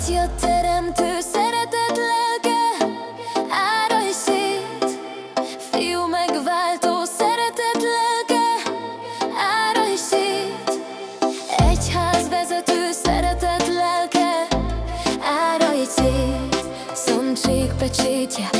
ち寄って季节。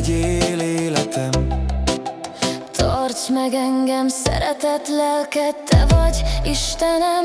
legyél életem. Tarts meg engem, szeretett lelked, te vagy Istenem.